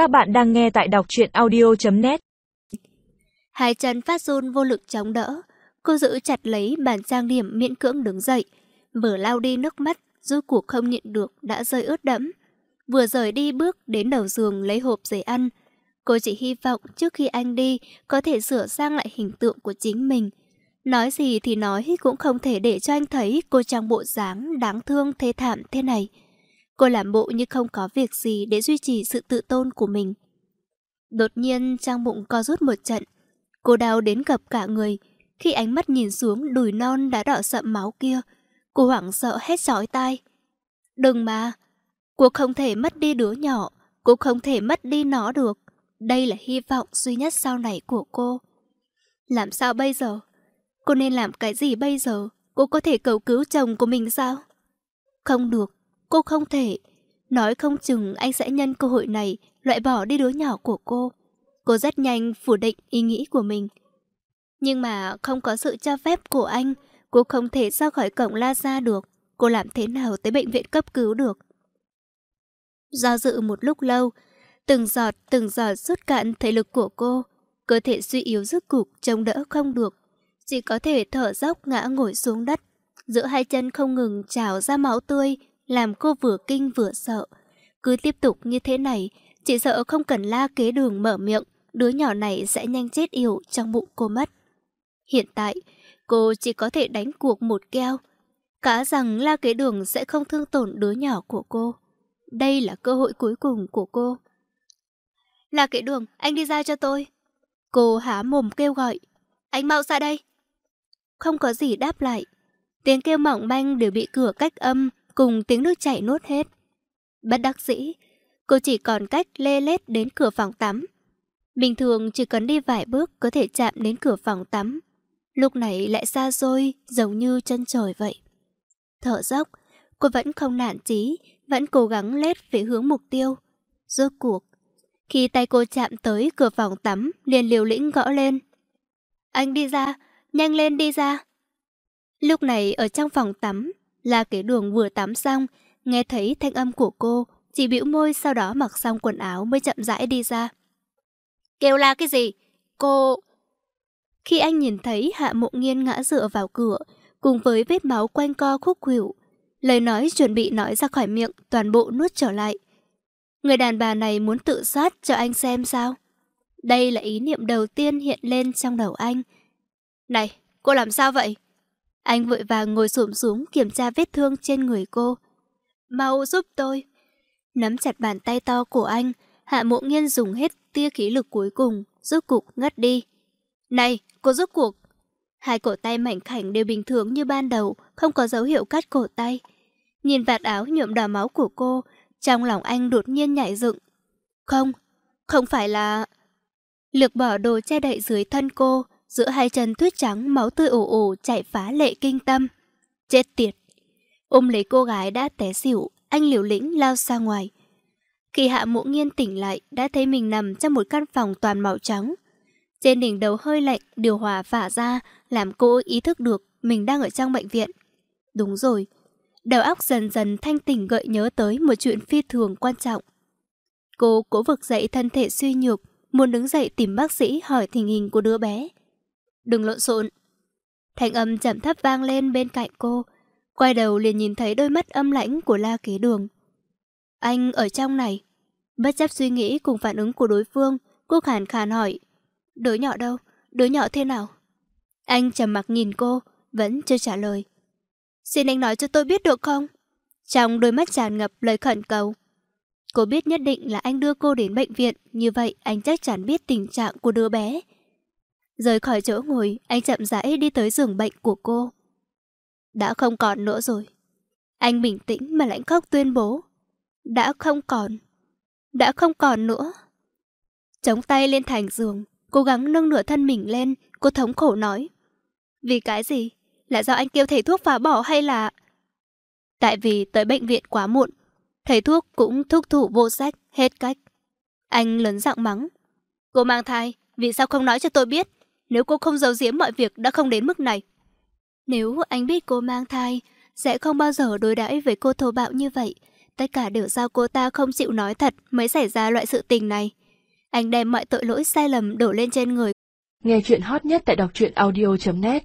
Các bạn đang nghe tại đọc truyện audio.net Hai chân phát run vô lực chống đỡ. Cô giữ chặt lấy bàn trang điểm miễn cưỡng đứng dậy. Vừa lau đi nước mắt, rốt cuộc không nhịn được đã rơi ướt đẫm. Vừa rời đi bước đến đầu giường lấy hộp giấy ăn. Cô chỉ hy vọng trước khi anh đi có thể sửa sang lại hình tượng của chính mình. Nói gì thì nói cũng không thể để cho anh thấy cô trang bộ dáng đáng thương thê thảm thế này. Cô làm bộ như không có việc gì để duy trì sự tự tôn của mình. Đột nhiên trang bụng co rút một trận. Cô đau đến gặp cả người. Khi ánh mắt nhìn xuống đùi non đã đỏ sậm máu kia, cô hoảng sợ hét sói tai. Đừng mà! Cô không thể mất đi đứa nhỏ, cô không thể mất đi nó được. Đây là hy vọng duy nhất sau này của cô. Làm sao bây giờ? Cô nên làm cái gì bây giờ? Cô có thể cầu cứu chồng của mình sao? Không được, cô không thể. Nói không chừng anh sẽ nhân cơ hội này loại bỏ đi đứa nhỏ của cô. Cô rất nhanh phủ định ý nghĩ của mình. Nhưng mà không có sự cho phép của anh, cô không thể ra khỏi cổng la ra được. Cô làm thế nào tới bệnh viện cấp cứu được? Do dự một lúc lâu, từng giọt từng giọt rút cạn thể lực của cô. Cơ thể suy yếu rứt cục, chống đỡ không được. Chỉ có thể thở dốc ngã ngồi xuống đất. Giữa hai chân không ngừng trào ra máu tươi, làm cô vừa kinh vừa sợ. Cứ tiếp tục như thế này, chỉ sợ không cần la kế đường mở miệng, đứa nhỏ này sẽ nhanh chết yểu trong bụng cô mất. Hiện tại, cô chỉ có thể đánh cuộc một keo. Cả rằng la kế đường sẽ không thương tổn đứa nhỏ của cô. Đây là cơ hội cuối cùng của cô. La kế đường, anh đi ra cho tôi. Cô há mồm kêu gọi. Anh mau ra đây. Không có gì đáp lại. Tiếng kêu mỏng manh đều bị cửa cách âm cùng tiếng nước chảy nuốt hết. Bất đắc dĩ, cô chỉ còn cách lê lết đến cửa phòng tắm. Bình thường chỉ cần đi vài bước có thể chạm đến cửa phòng tắm. Lúc này lại xa xôi, giống như chân trời vậy. Thở dốc, cô vẫn không nản chí, vẫn cố gắng lết về hướng mục tiêu. Rốt cuộc, khi tay cô chạm tới cửa phòng tắm, liền liều lĩnh gõ lên. Anh đi ra, nhanh lên đi ra. Lúc này ở trong phòng tắm, là cái đường vừa tắm xong, nghe thấy thanh âm của cô, chỉ bĩu môi sau đó mặc xong quần áo mới chậm rãi đi ra. Kêu la cái gì? Cô... Khi anh nhìn thấy Hạ Mộ Nghiên ngã dựa vào cửa, cùng với vết máu quanh co khúc khuỷu, lời nói chuẩn bị nói ra khỏi miệng toàn bộ nuốt trở lại. Người đàn bà này muốn tự sát cho anh xem sao? Đây là ý niệm đầu tiên hiện lên trong đầu anh. Này, cô làm sao vậy? Anh vội vàng ngồi xổm xuống kiểm tra vết thương trên người cô. Mau giúp tôi. Nắm chặt bàn tay to của anh, Hạ Mộ Nghiên dùng hết tia khí lực cuối cùng, rút cục ngất đi. Này, cô rút cuộc. Hai cổ tay mảnh khảnh đều bình thường như ban đầu, không có dấu hiệu cắt cổ tay. Nhìn vạt áo nhuộm đỏ máu của cô, trong lòng anh đột nhiên nhảy dựng. Không, không phải là... Lược bỏ đồ che đậy dưới thân cô, giữa hai chân tuyết trắng máu tươi ồ ồ chạy phá lệ kinh tâm. Chết tiệt! Ôm lấy cô gái đã té xỉu, anh liều lĩnh lao ra ngoài. Khi hạ mộ nghiên tỉnh lại, đã thấy mình nằm trong một căn phòng toàn màu trắng. Trên đỉnh đầu hơi lạnh, điều hòa phả ra, làm cô ý thức được mình đang ở trong bệnh viện. Đúng rồi, đầu óc dần dần thanh tỉnh gợi nhớ tới một chuyện phi thường quan trọng. Cô cố vực dậy thân thể suy nhược, muốn đứng dậy tìm bác sĩ hỏi tình hình của đứa bé. Đừng lộn xộn. Thanh âm chậm thấp vang lên bên cạnh cô. Quay đầu liền nhìn thấy đôi mắt âm lãnh của la kế đường. Anh ở trong này. Bất chấp suy nghĩ cùng phản ứng của đối phương, cô khàn khàn hỏi. Đứa nhỏ đâu? Đứa nhỏ thế nào? Anh trầm mặc nhìn cô, vẫn chưa trả lời. Xin anh nói cho tôi biết được không? Trong đôi mắt tràn ngập lời khẩn cầu. Cô biết nhất định là anh đưa cô đến bệnh viện, như vậy anh chắc chắn biết tình trạng của đứa bé. Rời khỏi chỗ ngồi, anh chậm rãi đi tới giường bệnh của cô. Đã không còn nữa rồi. Anh bình tĩnh mà lãnh khóc tuyên bố. Đã không còn. Đã không còn nữa. Chống tay lên thành giường, cố gắng nâng nửa thân mình lên, cô thống khổ nói. Vì cái gì? Là do anh kêu thầy thuốc phá bỏ hay là... Tại vì tới bệnh viện quá muộn, thầy thuốc cũng thúc thủ vô sách, hết cách. Anh lớn giọng mắng. Cô mang thai, vì sao không nói cho tôi biết? Nếu cô không giấu giếm mọi việc đã không đến mức này. Nếu anh biết cô mang thai, sẽ không bao giờ đối đãi với cô thô bạo như vậy. Tất cả đều do cô ta không chịu nói thật mới xảy ra loại sự tình này. Anh đem mọi tội lỗi sai lầm đổ lên trên người. Nghe chuyện hot nhất tại đọc truyện audio.net